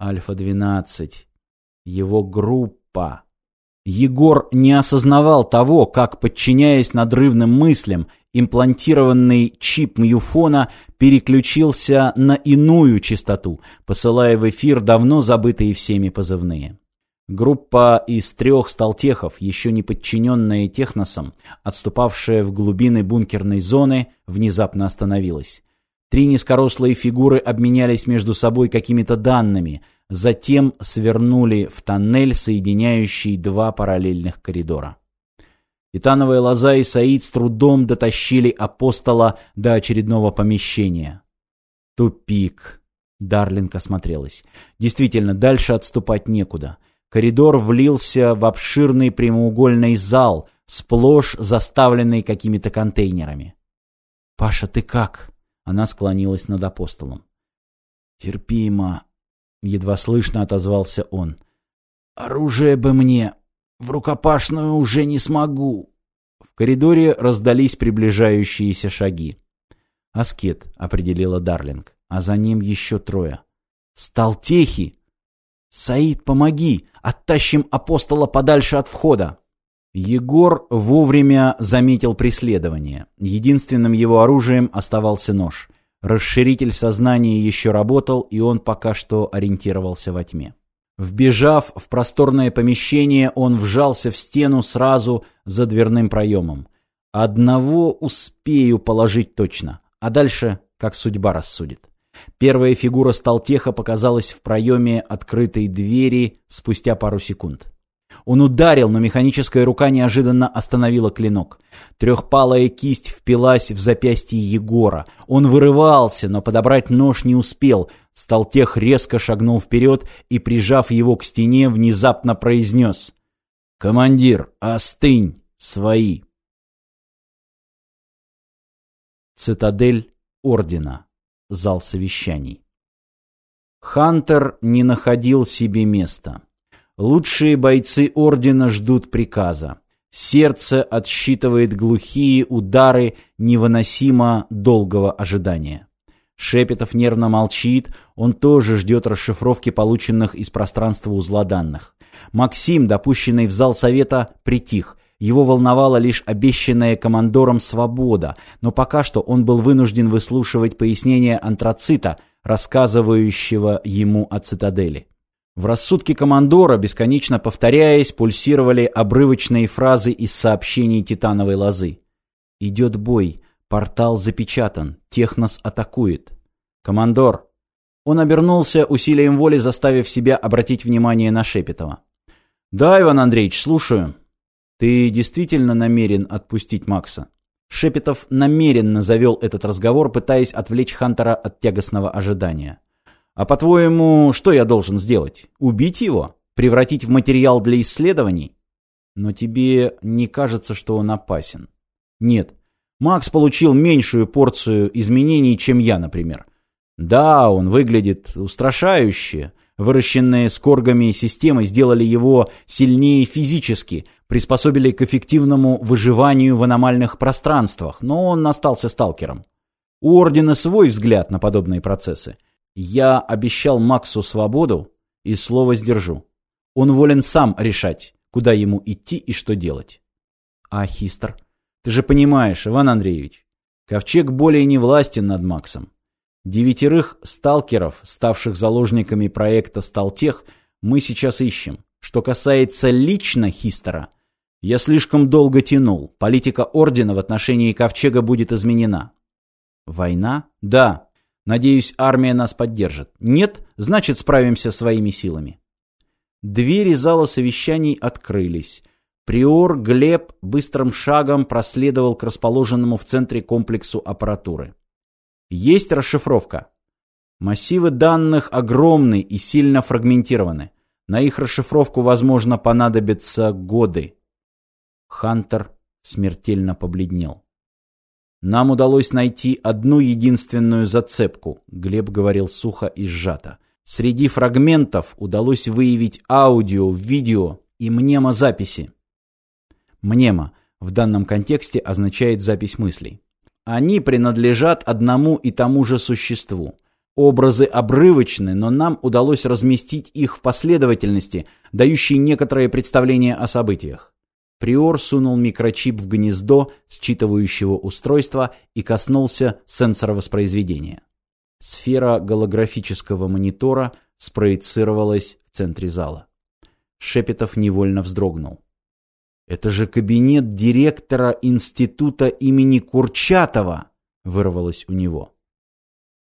Альфа-12. Его группа. Егор не осознавал того, как, подчиняясь надрывным мыслям, имплантированный чип мюфона переключился на иную частоту, посылая в эфир давно забытые всеми позывные. Группа из трех сталтехов, еще не подчиненная техносам, отступавшая в глубины бункерной зоны, внезапно остановилась. Три низкорослые фигуры обменялись между собой какими-то данными, затем свернули в тоннель, соединяющий два параллельных коридора. Титановая лоза и Саид с трудом дотащили апостола до очередного помещения. Тупик. Дарлинг осмотрелась. Действительно, дальше отступать некуда. Коридор влился в обширный прямоугольный зал, сплошь заставленный какими-то контейнерами. «Паша, ты как?» Она склонилась над апостолом. «Терпимо», — едва слышно отозвался он. «Оружие бы мне, в рукопашную уже не смогу». В коридоре раздались приближающиеся шаги. «Аскет», — определила Дарлинг, а за ним еще трое. «Сталтехи!» «Саид, помоги! Оттащим апостола подальше от входа!» Егор вовремя заметил преследование. Единственным его оружием оставался нож. Расширитель сознания еще работал, и он пока что ориентировался во тьме. Вбежав в просторное помещение, он вжался в стену сразу за дверным проемом. Одного успею положить точно, а дальше как судьба рассудит. Первая фигура Сталтеха показалась в проеме открытой двери спустя пару секунд. Он ударил, но механическая рука неожиданно остановила клинок. Трехпалая кисть впилась в запястье Егора. Он вырывался, но подобрать нож не успел. Сталтех резко шагнул вперед и, прижав его к стене, внезапно произнес «Командир, остынь! Свои!» Цитадель Ордена. Зал совещаний. Хантер не находил себе места. Лучшие бойцы Ордена ждут приказа. Сердце отсчитывает глухие удары невыносимо долгого ожидания. Шепетов нервно молчит, он тоже ждет расшифровки полученных из пространства узла данных. Максим, допущенный в зал совета, притих. Его волновала лишь обещанная командором свобода, но пока что он был вынужден выслушивать пояснения антрацита, рассказывающего ему о цитадели. В рассудке командора, бесконечно повторяясь, пульсировали обрывочные фразы из сообщений Титановой лозы. «Идет бой. Портал запечатан. Технос атакует». «Командор!» Он обернулся, усилием воли заставив себя обратить внимание на Шепетова. «Да, Иван Андреевич, слушаю». «Ты действительно намерен отпустить Макса?» Шепетов намеренно завел этот разговор, пытаясь отвлечь Хантера от тягостного ожидания. А по-твоему, что я должен сделать? Убить его? Превратить в материал для исследований? Но тебе не кажется, что он опасен? Нет. Макс получил меньшую порцию изменений, чем я, например. Да, он выглядит устрашающе. Выращенные скоргами системы сделали его сильнее физически, приспособили к эффективному выживанию в аномальных пространствах, но он остался сталкером. У Ордена свой взгляд на подобные процессы. Я обещал Максу свободу и слово сдержу. Он волен сам решать, куда ему идти и что делать. А Хистер? Ты же понимаешь, Иван Андреевич, Ковчег более не властен над Максом. Девятерых сталкеров, ставших заложниками проекта «Сталтех», мы сейчас ищем. Что касается лично Хистера, я слишком долго тянул. Политика Ордена в отношении Ковчега будет изменена. Война? Да, Надеюсь, армия нас поддержит. Нет, значит, справимся своими силами. Двери зала совещаний открылись. Приор Глеб быстрым шагом проследовал к расположенному в центре комплексу аппаратуры. Есть расшифровка. Массивы данных огромны и сильно фрагментированы. На их расшифровку, возможно, понадобятся годы. Хантер смертельно побледнел. Нам удалось найти одну единственную зацепку, Глеб говорил сухо и сжато. Среди фрагментов удалось выявить аудио, видео и мнемозаписи. Мнема в данном контексте означает запись мыслей. Они принадлежат одному и тому же существу. Образы обрывочны, но нам удалось разместить их в последовательности, дающей некоторое представление о событиях. Приор сунул микрочип в гнездо считывающего устройства и коснулся сенсора воспроизведения. Сфера голографического монитора спроецировалась в центре зала. Шепетов невольно вздрогнул. «Это же кабинет директора института имени Курчатова!» — вырвалось у него.